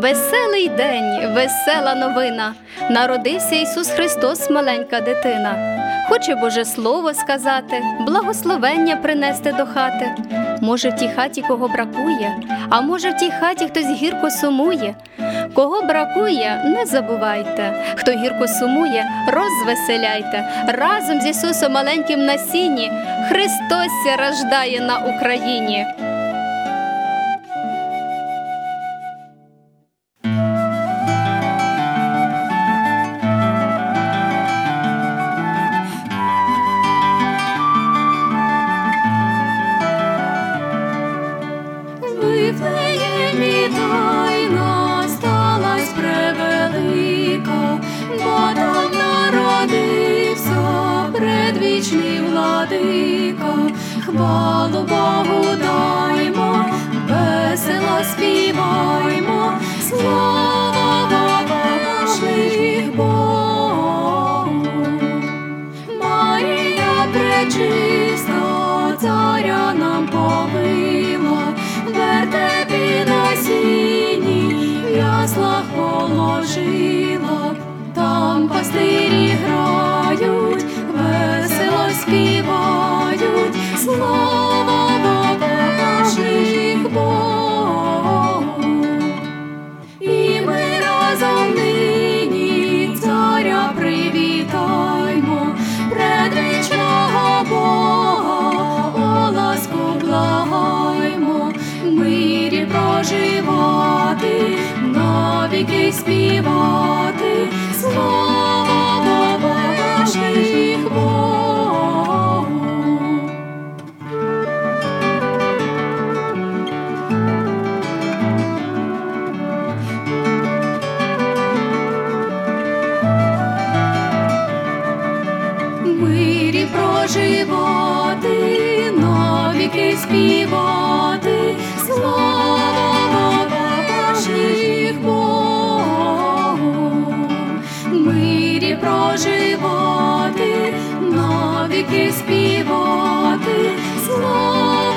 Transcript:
Веселий день, весела новина. Народився Ісус Христос, маленька дитина. Хоче Боже Слово сказати, благословення принести до хати. Може, в тій хаті кого бракує, а може, в тій хаті хтось гірко сумує. Кого бракує, не забувайте. Хто гірко сумує, розвеселяйте. Разом з Ісусом маленьким на сіні Христос рождає на Україні. Вифлеємі тайна сталась превелика, бо народився предвічний владика, хвалу Богу даймо, весело співаймо, слава Божих Богу. Марія пречиста, царя нам повила, проживати, навіки співати, слава Божих Богу. Мирі проживати, навіки співати, навіки співати, слава